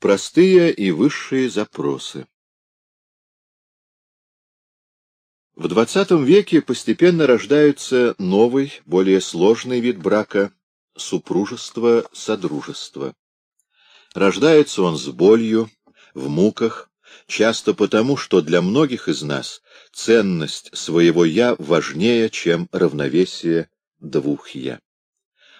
Простые и высшие запросы В XX веке постепенно рождается новый, более сложный вид брака — супружество-содружество. Рождается он с болью, в муках, часто потому, что для многих из нас ценность своего «я» важнее, чем равновесие двух «я».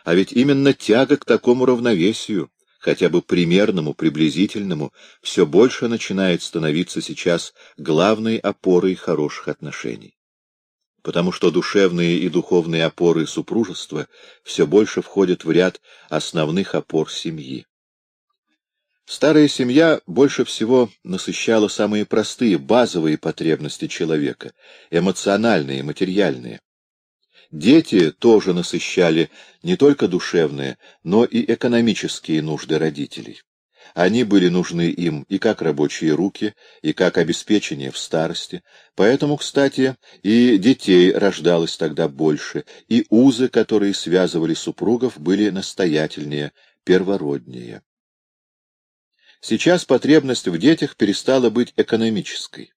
А ведь именно тяга к такому равновесию хотя бы примерному, приблизительному, все больше начинает становиться сейчас главной опорой хороших отношений. Потому что душевные и духовные опоры супружества все больше входят в ряд основных опор семьи. Старая семья больше всего насыщала самые простые, базовые потребности человека, эмоциональные, материальные. Дети тоже насыщали не только душевные, но и экономические нужды родителей. Они были нужны им и как рабочие руки, и как обеспечение в старости. Поэтому, кстати, и детей рождалось тогда больше, и узы, которые связывали супругов, были настоятельнее, первороднее. Сейчас потребность в детях перестала быть экономической,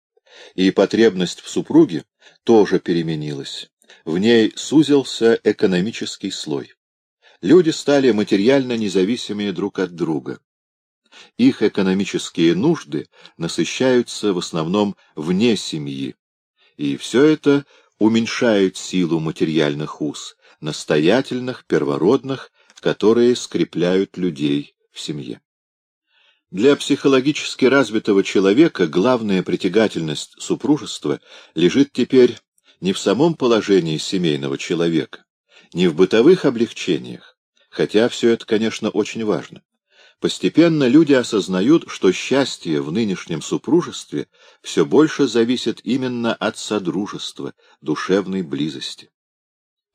и потребность в супруге тоже переменилась в ней сузился экономический слой. Люди стали материально независимые друг от друга. Их экономические нужды насыщаются в основном вне семьи, и все это уменьшает силу материальных уз, настоятельных, первородных, которые скрепляют людей в семье. Для психологически развитого человека главная притягательность супружества лежит теперь не в самом положении семейного человека, не в бытовых облегчениях, хотя все это, конечно, очень важно. Постепенно люди осознают, что счастье в нынешнем супружестве все больше зависит именно от содружества, душевной близости.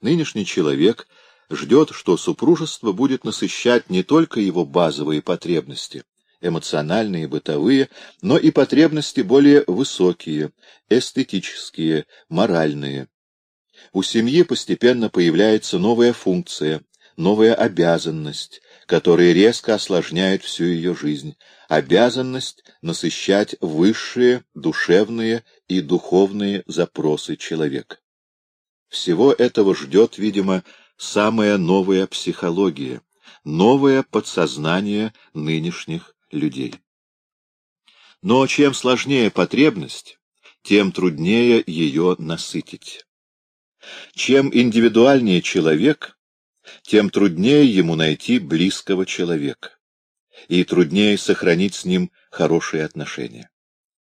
Нынешний человек ждет, что супружество будет насыщать не только его базовые потребности, эмоциональные, бытовые, но и потребности более высокие, эстетические, моральные. У семьи постепенно появляется новая функция, новая обязанность, которая резко осложняет всю ее жизнь, обязанность насыщать высшие душевные и духовные запросы человека. Всего этого ждет, видимо, самая новая психология, новое подсознание нынешних людей. Но чем сложнее потребность, тем труднее ее насытить. Чем индивидуальнее человек, тем труднее ему найти близкого человека, и труднее сохранить с ним хорошие отношения.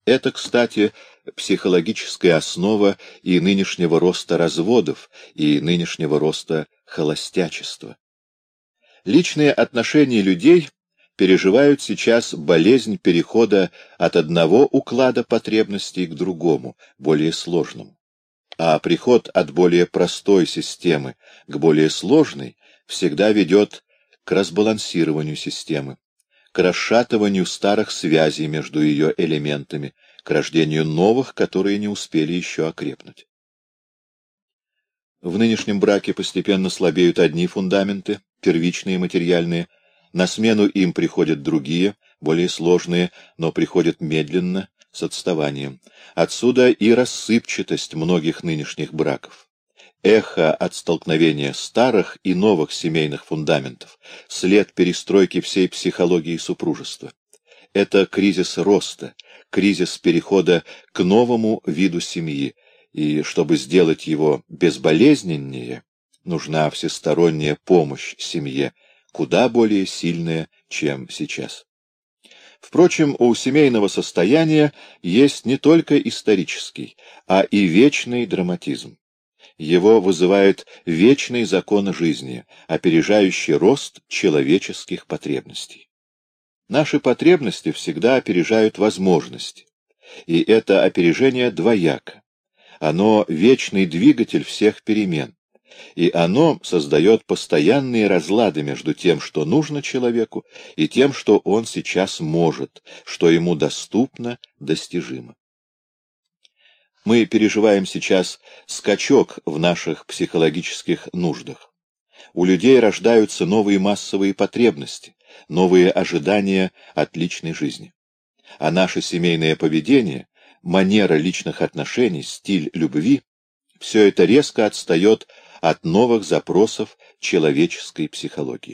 Это, кстати, психологическая основа и нынешнего роста разводов, и нынешнего роста холостячества. Личные отношения людей переживают сейчас болезнь перехода от одного уклада потребностей к другому, более сложному. А приход от более простой системы к более сложной всегда ведет к разбалансированию системы, к расшатыванию старых связей между ее элементами, к рождению новых, которые не успели еще окрепнуть. В нынешнем браке постепенно слабеют одни фундаменты, первичные материальные, на смену им приходят другие, более сложные, но приходят медленно, с отставанием. Отсюда и рассыпчатость многих нынешних браков. Эхо от столкновения старых и новых семейных фундаментов, след перестройки всей психологии супружества. Это кризис роста, кризис перехода к новому виду семьи, и чтобы сделать его безболезненнее, нужна всесторонняя помощь семье, куда более сильная, чем сейчас. Впрочем, у семейного состояния есть не только исторический, а и вечный драматизм. Его вызывает вечный закон жизни, опережающий рост человеческих потребностей. Наши потребности всегда опережают возможности, и это опережение двояко. Оно — вечный двигатель всех перемен, и оно создает постоянные разлады между тем, что нужно человеку, и тем, что он сейчас может, что ему доступно, достижимо. Мы переживаем сейчас скачок в наших психологических нуждах. У людей рождаются новые массовые потребности, новые ожидания от личной жизни. А наше семейное поведение, манера личных отношений, стиль любви — все это резко отстает от новых запросов человеческой психологии.